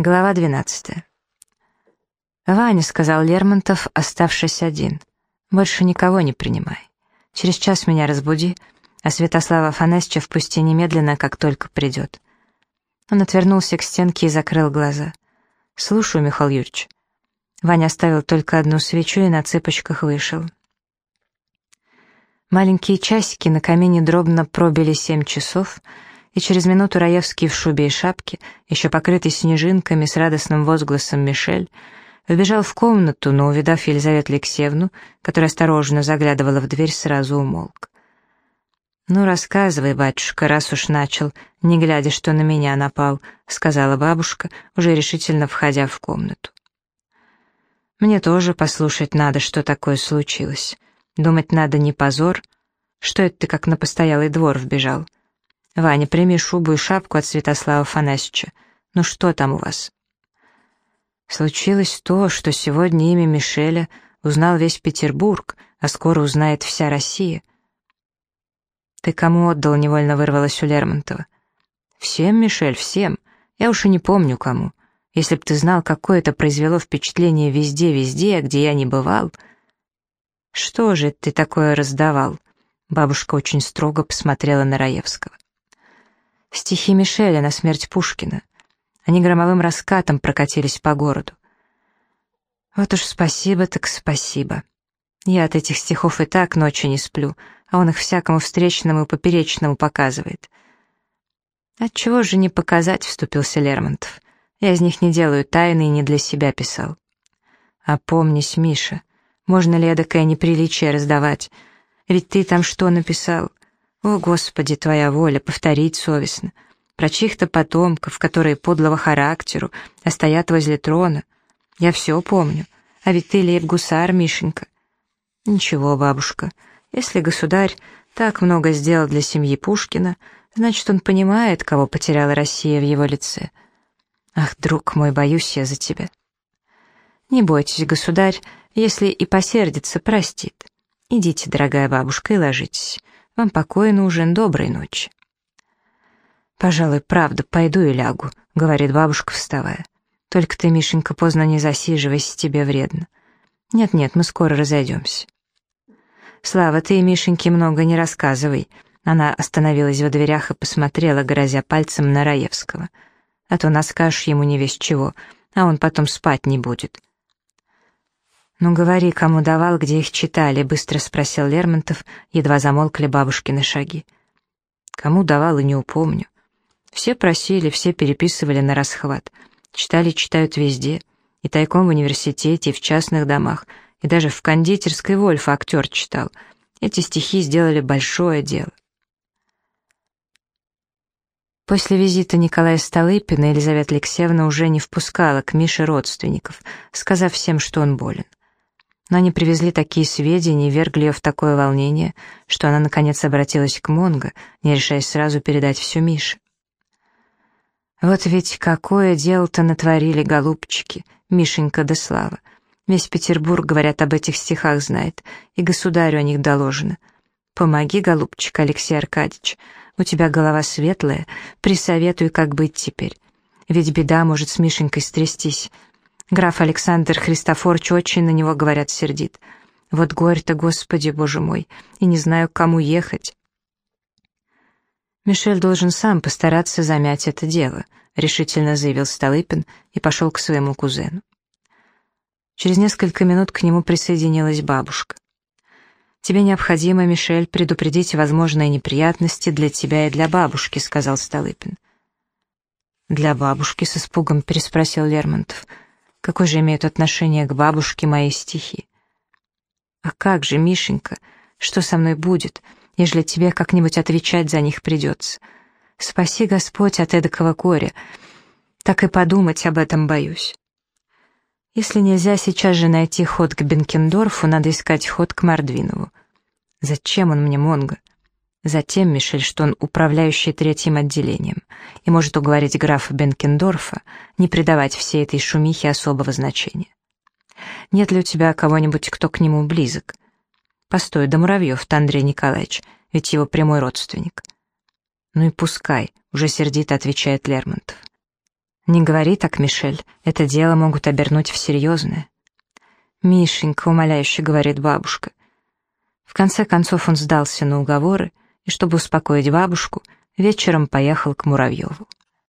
Глава 12. «Ваня», — сказал Лермонтов, оставшись один, — «больше никого не принимай. Через час меня разбуди, а Святослава Афанасьевича впусти немедленно, как только придет». Он отвернулся к стенке и закрыл глаза. «Слушаю, Михаил Юрьевич». Ваня оставил только одну свечу и на цыпочках вышел. Маленькие часики на камине дробно пробили семь часов — и через минуту Раевский в шубе и шапке, еще покрытый снежинками с радостным возгласом Мишель, вбежал в комнату, но, увидав Елизавету Алексеевну, которая осторожно заглядывала в дверь, сразу умолк. «Ну, рассказывай, батюшка, раз уж начал, не глядя, что на меня напал», — сказала бабушка, уже решительно входя в комнату. «Мне тоже послушать надо, что такое случилось. Думать надо не позор. Что это ты как на постоялый двор вбежал?» «Ваня, прими шубу и шапку от Святослава Фанасьевича. Ну что там у вас?» Случилось то, что сегодня имя Мишеля узнал весь Петербург, а скоро узнает вся Россия. «Ты кому отдал?» — невольно вырвалось у Лермонтова. «Всем, Мишель, всем. Я уж и не помню, кому. Если б ты знал, какое это произвело впечатление везде-везде, где я не бывал...» «Что же ты такое раздавал?» Бабушка очень строго посмотрела на Раевского. Стихи Мишеля на смерть Пушкина. Они громовым раскатом прокатились по городу. Вот уж спасибо так спасибо. Я от этих стихов и так ночью не сплю, а он их всякому встречному и поперечному показывает. «Отчего же не показать?» — вступился Лермонтов. «Я из них не делаю тайны и не для себя писал». «Опомнись, Миша, можно ли эдакое неприличие раздавать? Ведь ты там что написал? О, Господи, Твоя воля, повторить совестно. Про чьих-то потомков, которые подлого характеру, а стоят возле трона. Я все помню. А ведь ты лейб-гусар, Мишенька. Ничего, бабушка, если государь так много сделал для семьи Пушкина, значит, он понимает, кого потеряла Россия в его лице. Ах, друг мой, боюсь я за тебя. Не бойтесь, государь, если и посердится, простит. Идите, дорогая бабушка, и ложитесь. Вам покой нужен, доброй ночи». «Пожалуй, правда, пойду и лягу», — говорит бабушка, вставая. «Только ты, Мишенька, поздно не засиживайся, тебе вредно. Нет-нет, мы скоро разойдемся». «Слава, ты, Мишеньке, много не рассказывай». Она остановилась во дверях и посмотрела, грозя пальцем на Раевского. «А то наскажешь ему не весь чего, а он потом спать не будет». «Ну говори, кому давал, где их читали?» — быстро спросил Лермонтов, едва замолкли бабушкины шаги. «Кому давал и не упомню. Все просили, все переписывали на расхват. Читали, читают везде. И тайком в университете, и в частных домах, и даже в кондитерской Вольфа актер читал. Эти стихи сделали большое дело». После визита Николая Столыпина Елизавета Алексеевна уже не впускала к Мише родственников, сказав всем, что он болен но они привезли такие сведения и вергли ее в такое волнение, что она, наконец, обратилась к Монго, не решаясь сразу передать все Мише. «Вот ведь какое дело-то натворили голубчики, Мишенька да Слава. Весь Петербург, говорят, об этих стихах знает, и государю о них доложено. Помоги, голубчик Алексей Аркадьевич, у тебя голова светлая, присоветуй, как быть теперь. Ведь беда может с Мишенькой стрястись, Граф Александр Христофорович очень на него, говорят, сердит. Вот горе-то, Господи, Боже мой, и не знаю, к кому ехать. Мишель должен сам постараться замять это дело, решительно заявил Столыпин и пошел к своему кузену. Через несколько минут к нему присоединилась бабушка. «Тебе необходимо, Мишель, предупредить возможные неприятности для тебя и для бабушки», — сказал Столыпин. «Для бабушки?» — с испугом переспросил Лермонтов. Какое же имеют отношение к бабушке мои стихи? А как же, Мишенька, что со мной будет, ежели тебе как-нибудь отвечать за них придется? Спаси Господь от эдакого горя. Так и подумать об этом боюсь. Если нельзя сейчас же найти ход к Бенкендорфу, надо искать ход к Мордвинову. Зачем он мне, Монго? Затем, Мишель, что он управляющий третьим отделением и может уговорить графа Бенкендорфа не придавать всей этой шумихе особого значения. Нет ли у тебя кого-нибудь, кто к нему близок? Постой, да Муравьев, Андрей Николаевич, ведь его прямой родственник. Ну и пускай, уже сердито отвечает Лермонтов. «Не говори так, Мишель, это дело могут обернуть в серьезное». «Мишенька», — умоляюще говорит бабушка. В конце концов он сдался на уговоры, и, чтобы успокоить бабушку, вечером поехал к Муравьеву.